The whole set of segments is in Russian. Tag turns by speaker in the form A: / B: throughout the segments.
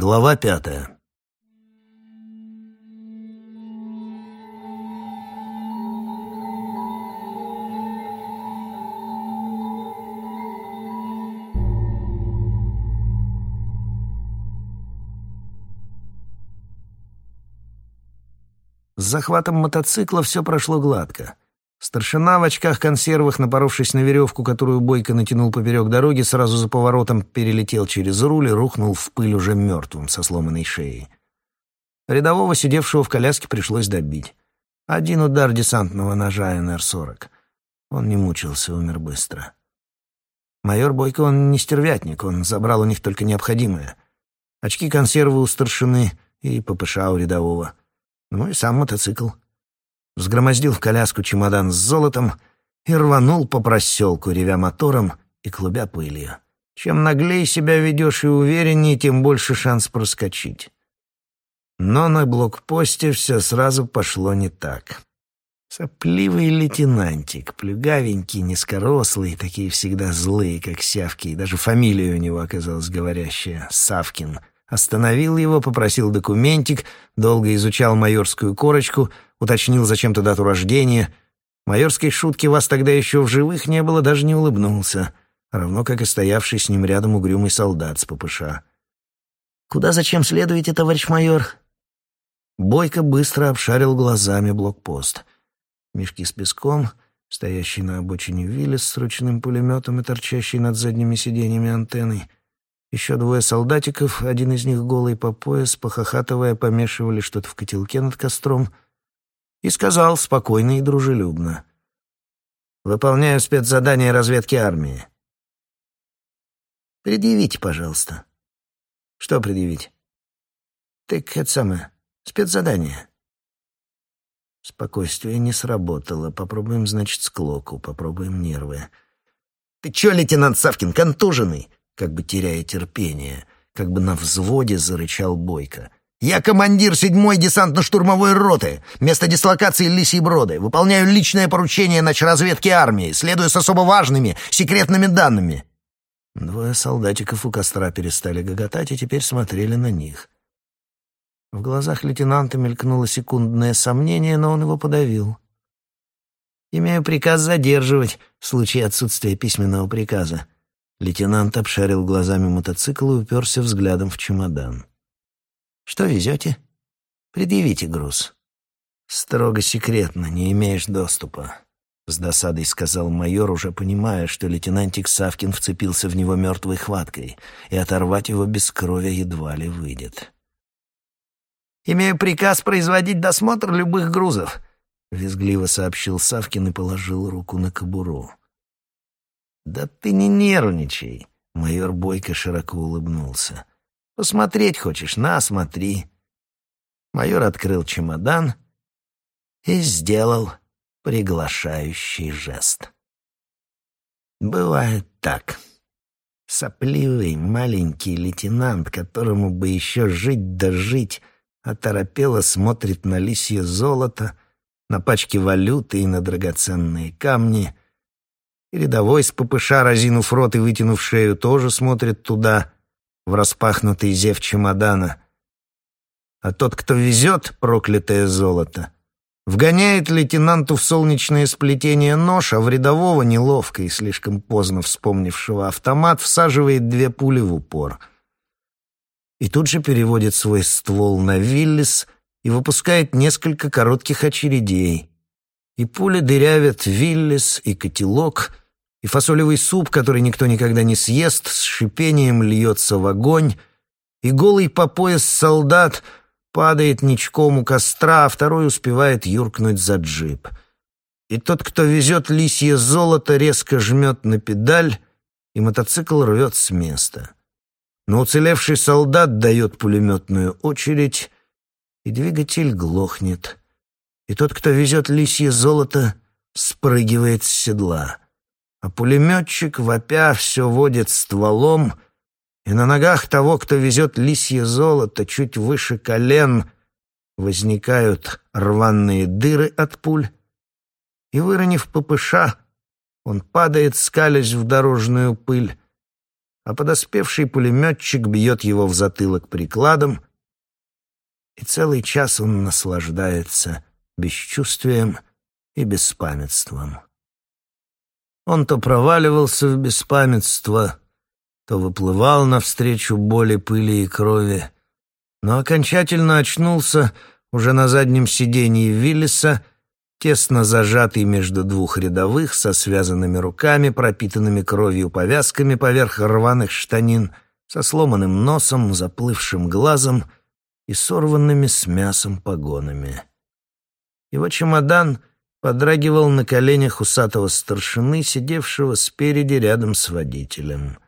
A: Глава пятая. С захватом мотоцикла все прошло гладко. Старшина в очках-консервах, напоровшись на веревку, которую Бойко натянул поперек дороги, сразу за поворотом перелетел через руль и рухнул в пыль уже мертвым, со сломанной шеей. Рядового, сидевшего в коляске, пришлось добить. Один удар десантного ножа НР-40. Он не мучился, умер быстро. Майор Бойко, он не стервятник, он забрал у них только необходимое. Очки-консервы у старшины и ППШ у рядового. Ну и сам мотоцикл взгромоздил в коляску чемодан с золотом и рванул по проселку, ревя мотором и клубя пылью. Чем наглее себя ведешь и увереннее, тем больше шанс проскочить. Но на блокпосте все сразу пошло не так. Сопливый лейтенантик, плюгавенький, низкорослый, такие всегда злые, как Сявки, и даже фамилия у него оказалась говорящая — Савкин. Остановил его, попросил документик, долго изучал майорскую корочку — уточнил зачем-то дату рождения. Майорской шутки вас тогда еще в живых не было, даже не улыбнулся, равно как и стоявший с ним рядом угрюмый солдат с ППШ. «Куда зачем следуете, товарищ майор?» Бойко быстро обшарил глазами блокпост. Мешки с песком, стоящий на обочине Виллис с ручным пулеметом и торчащий над задними сиденьями антенной. Еще двое солдатиков, один из них голый по пояс, похохатывая, помешивали что-то в котелке над костром — и сказал спокойно и дружелюбно. «Выполняю спецзадание разведки армии». «Предъявите, пожалуйста». «Что предъявить?» «Так это самое, спецзадание». Спокойствие не сработало. Попробуем, значит, склоку, попробуем нервы. «Ты чё, лейтенант Савкин, контуженный?» Как бы теряя терпение, как бы на взводе зарычал Бойко. «Я командир седьмой десантно-штурмовой роты. Место дислокации Лисьи Броды. Выполняю личное поручение начразведки армии. Следую с особо важными, секретными данными». Двое солдатиков у костра перестали гоготать и теперь смотрели на них. В глазах лейтенанта мелькнуло секундное сомнение, но он его подавил. «Имею приказ задерживать в случае отсутствия письменного приказа». Лейтенант обшарил глазами мотоцикл и уперся взглядом в чемодан. Что везете? Предъявите груз. Строго секретно, не имеешь доступа. С досадой сказал майор, уже понимая, что лейтенантик Савкин вцепился в него мертвой хваткой, и оторвать его без крови едва ли выйдет. «Имею приказ производить досмотр любых грузов», — визгливо сообщил Савкин и положил руку на кобуру. «Да ты не нервничай», — майор Бойко широко улыбнулся. Посмотреть хочешь? На, смотри». Майор открыл чемодан и сделал приглашающий жест. Бывает так. Сопливый маленький лейтенант, которому бы еще жить да жить, оторопело смотрит на лисье золото, на пачки валюты и на драгоценные камни. И рядовой с ППШ, разинув рот и вытянув шею, тоже смотрит туда — в распахнутый зев чемодана. А тот, кто везет проклятое золото, вгоняет лейтенанту в солнечное сплетение нож, а в рядового неловко и слишком поздно вспомнившего автомат всаживает две пули в упор. И тут же переводит свой ствол на Виллис и выпускает несколько коротких очередей. И пули дырявят Виллис и котелок — и фасолевый суп, который никто никогда не съест, с шипением льется в огонь, и голый по пояс солдат падает ничком у костра, а второй успевает юркнуть за джип. И тот, кто везет лисье золото, резко жмет на педаль, и мотоцикл рвет с места. Но уцелевший солдат дает пулеметную очередь, и двигатель глохнет. И тот, кто везет лисье золото, спрыгивает с седла а пулеметчик, вопя, все водит стволом, и на ногах того, кто везет лисье золото чуть выше колен, возникают рваные дыры от пуль, и, выронив ППШ, он падает, скалясь в дорожную пыль, а подоспевший пулеметчик бьет его в затылок прикладом, и целый час он наслаждается бесчувствием и беспамятством. Он то проваливался в беспамятство, то выплывал навстречу боли, пыли и крови, но окончательно очнулся уже на заднем сиденье Виллиса, тесно зажатый между двух рядовых, со связанными руками, пропитанными кровью повязками поверх рваных штанин, со сломанным носом, заплывшим глазом и сорванными с мясом погонами. Его чемодан подрагивал на коленях усатого старшины, сидевшего спереди рядом с водителем.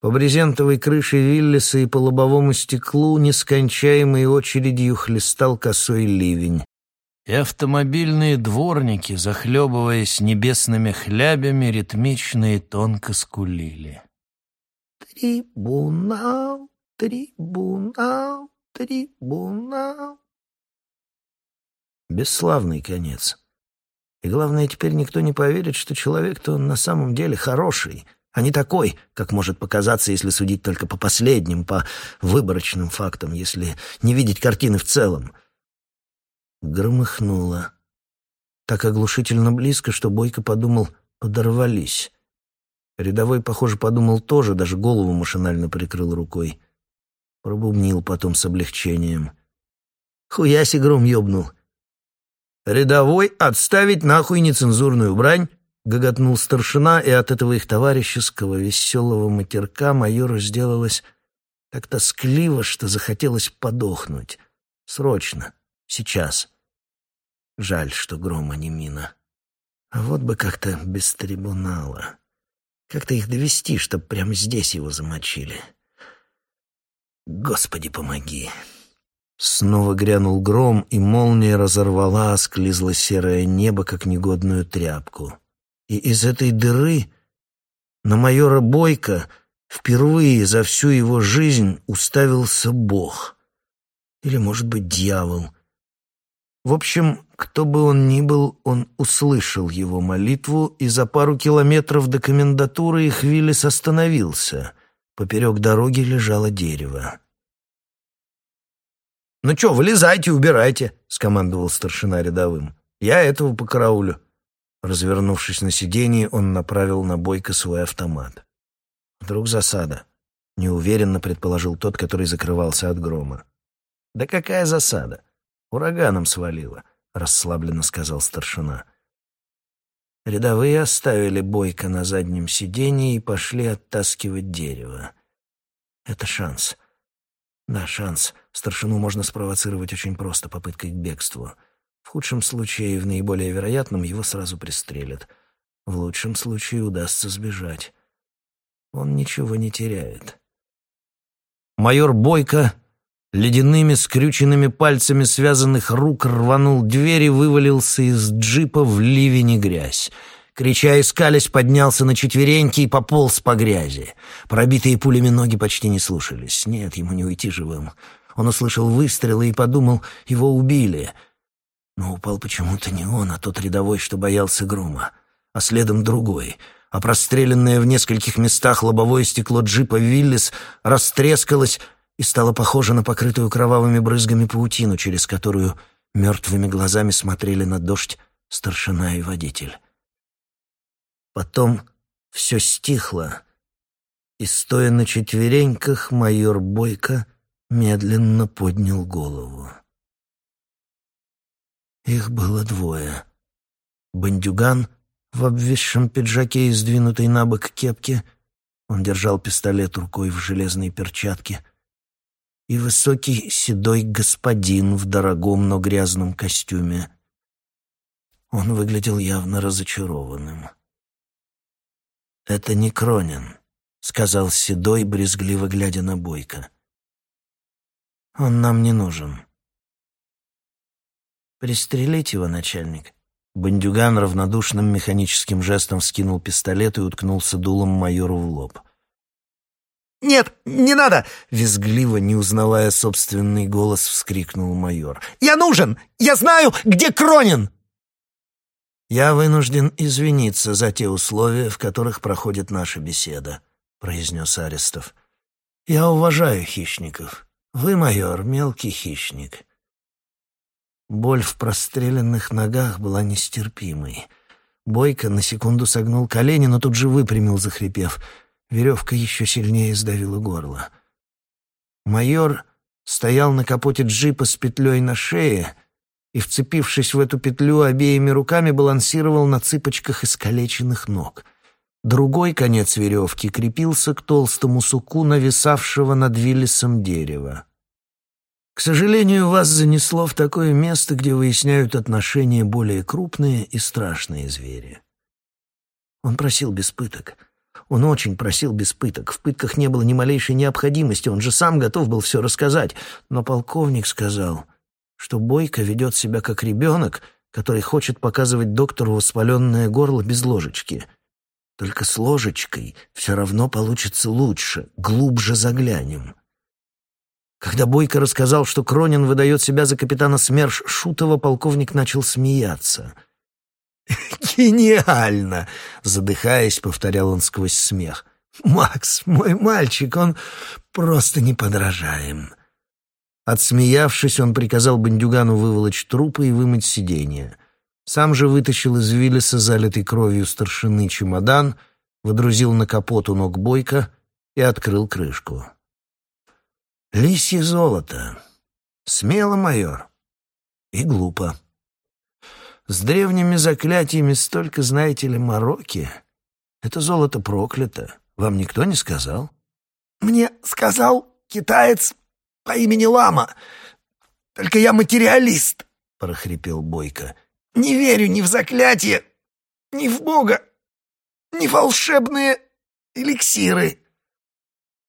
A: По брезентовой крыше Виллиса и по лобовому стеклу нескончаемой очередью хлестал косой ливень. И автомобильные дворники, захлебываясь небесными хлябями, ритмично и тонко скулили. «Трибунал, трибунал, трибунал». Бесславный конец. И главное, теперь никто не поверит, что человек-то он на самом деле хороший, а не такой, как может показаться, если судить только по последним, по выборочным фактам, если не видеть картины в целом. Громыхнуло. Так оглушительно близко, что Бойко подумал, подорвались. Рядовой, похоже, подумал тоже, даже голову машинально прикрыл рукой. Пробубнил потом с облегчением. «Хуяси гром ёбнул!» «Рядовой, отставить нахуй нецензурную брань!» — гоготнул старшина, и от этого их товарищеского веселого матерка майору сделалось так тоскливо, что захотелось подохнуть. Срочно, сейчас. Жаль, что грома не мина. А вот бы как-то без трибунала. Как-то их довести, чтоб прямо здесь его замочили. Господи, помоги. Снова грянул гром, и молния разорвала склизло-серое небо, как негодную тряпку. И из этой дыры на майора Бойко впервые за всю его жизнь уставился Бог. Или, может быть, дьявол. В общем, кто бы он ни был, он услышал его молитву, и за пару километров до комендатуры их Виллис остановился. Поперек дороги лежало дерево. «Ну что, вылезайте, убирайте», — скомандовал старшина рядовым. «Я этого по караулю». Развернувшись на сиденье, он направил на Бойко свой автомат. «Вдруг засада?» — неуверенно предположил тот, который закрывался от грома. «Да какая засада? Ураганом свалило», — расслабленно сказал старшина. Рядовые оставили Бойко на заднем сиденье и пошли оттаскивать дерево. «Это шанс». Да, шанс. Старшину можно спровоцировать очень просто попыткой к бегству. В худшем случае в наиболее вероятном его сразу пристрелят. В лучшем случае удастся сбежать. Он ничего не теряет. Майор Бойко ледяными скрюченными пальцами связанных рук рванул дверь и вывалился из джипа в ливень и грязь. Крича и скалясь, поднялся на четвереньки и пополз по грязи. Пробитые пулями ноги почти не слушались. Нет, ему не уйти живым. Он услышал выстрелы и подумал, его убили. Но упал почему-то не он, а тот рядовой, что боялся грома. А следом другой. А простреленное в нескольких местах лобовое стекло джипа «Виллис» растрескалось и стало похоже на покрытую кровавыми брызгами паутину, через которую мертвыми глазами смотрели на дождь старшина и водитель. Потом все стихло, и, стоя на четвереньках, майор Бойко медленно поднял голову. Их было двое. Бандюган в обвисшем пиджаке и сдвинутой на бок кепке, он держал пистолет рукой в железной перчатке, и высокий седой господин в дорогом, но грязном костюме. Он выглядел явно разочарованным. «Это не Кронин», — сказал Седой, брезгливо глядя на Бойко. «Он нам не нужен». «Пристрелить его, начальник». Бандюган равнодушным механическим жестом скинул пистолет и уткнулся дулом майору в лоб.
B: «Нет, не надо!»
A: — визгливо, не узнавая собственный голос, вскрикнул майор.
B: «Я нужен! Я знаю, где Кронин!»
A: Я вынужден извиниться за те условия, в которых проходит наша беседа. произнес Арестов. «Я уважаю хищников. Вы, майор, мелкий хищник». Боль в простреленных ногах была нестерпимой. Бойко на секунду согнул колени, но тут же выпрямил, захрипев. Веревка еще сильнее сдавила горло. Майор стоял на капоте джипа с петлей на шее и, вцепившись в эту петлю обеими руками, балансировал на цыпочках искалеченных ног. Другой конец веревки крепился к толстому суку, нависавшего над Виллисом дерева. К сожалению, вас занесло в такое место, где выясняют отношения более крупные и страшные звери. Он просил без пыток. Он очень просил без пыток. В пытках не было ни малейшей необходимости, он же сам готов был все рассказать. Но полковник сказал, что Бойко ведет себя как ребенок, который хочет показывать доктору воспаленное горло без ложечки. Только с ложечкой все равно получится лучше, глубже заглянем. Когда Бойко рассказал, что Кронин выдает себя за капитана СМЕРШ Шутова, полковник начал смеяться. «Гениально!» — задыхаясь, повторял он сквозь смех. «Макс, мой мальчик, он просто неподражаем». Отсмеявшись, он приказал бандюгану выволочь трупы и вымыть сиденье. Сам же вытащил из Виллиса залитый кровью старшины чемодан, водрузил на капот у ног Бойко и открыл крышку. Лисье золото. Смело, майор. И глупо. С древними заклятиями столько, знаете ли, мороки. Это золото проклято. Вам никто не сказал?
B: Мне сказал китаец по имени Лама. Только я материалист, — прохрипел Бойко. Не верю ни в заклятие, ни в Бога, ни в волшебные эликсиры.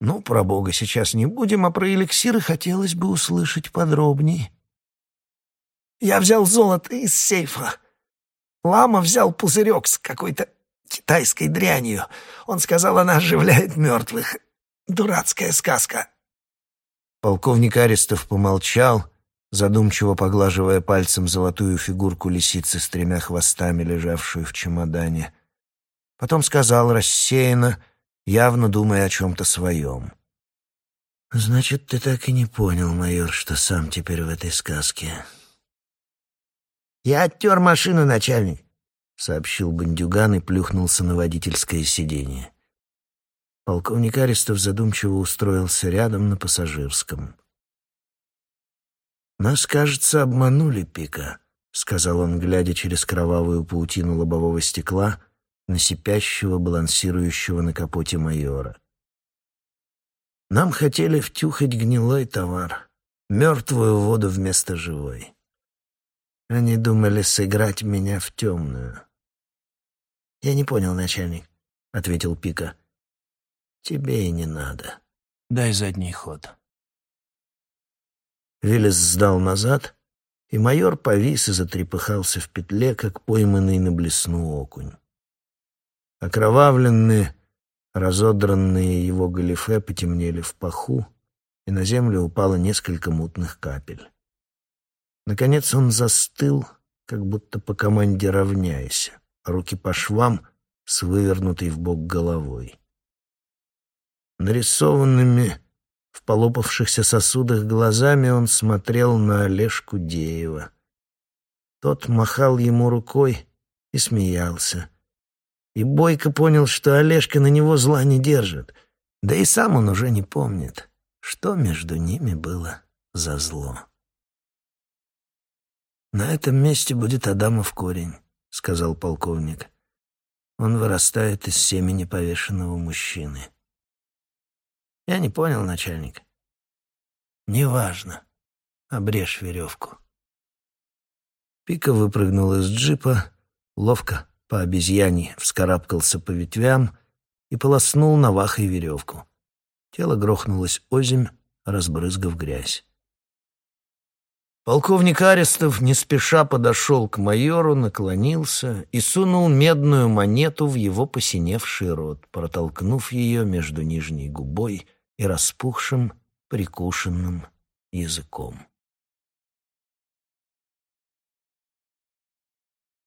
A: Ну, про Бога сейчас не будем, а про эликсиры хотелось бы услышать подробнее.
B: Я взял золото из сейфа. Лама взял пузырек с какой-то китайской дрянью. Он сказал, она оживляет мертвых. Дурацкая сказка.
A: Полковник Арестов помолчал, задумчиво поглаживая пальцем золотую фигурку лисицы с тремя хвостами, лежавшую в чемодане. Потом сказал рассеянно — явно думая о чем-то своем. «Значит, ты так и не понял, майор, что сам теперь в этой сказке».
B: «Я оттер машину, начальник», —
A: сообщил бандюган и плюхнулся на водительское сиденье. Полковник Арестов задумчиво устроился рядом на пассажирском. «Нас, кажется, обманули, Пика», — сказал он, глядя через кровавую паутину лобового стекла — на сипящего, балансирующего на капоте майора. Нам хотели втюхать гнилой товар, мертвую воду вместо живой. Они думали сыграть меня в темную. «Я не понял, начальник», — ответил Пика. «Тебе и не надо. Дай задний ход». Виллис сдал назад, и майор повис и затрепыхался в петле, как пойманный на блесну окунь. Окровавленные, разодранные его галифе потемнели в паху, и на землю упало несколько мутных капель. Наконец он застыл, как будто по команде равняясь, руки по швам с вывернутой в бок головой. Нарисованными в полопавшихся сосудах глазами он смотрел на Олежку Деева. Тот махал ему рукой и смеялся. И Бойко понял, что Олежка на него зла не держит. Да и сам он уже не помнит, что между ними было за зло. «На этом месте будет Адамов корень», — сказал полковник. «Он вырастает из семени повешенного мужчины». «Я не понял, начальник». «Неважно. Обрежь веревку». Пика выпрыгнул из джипа, ловко, по обезьяне вскарабкался по ветвям и полоснул навахой веревку. Тело грохнулось озимь, разбрызгав грязь. Полковник Арестов не спеша подошел к майору, наклонился и сунул медную монету в его посиневший рот, протолкнув ее между нижней губой и распухшим, прикушенным языком.